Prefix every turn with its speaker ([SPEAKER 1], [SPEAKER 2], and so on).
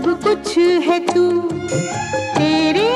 [SPEAKER 1] सब कुछ है तू तेरे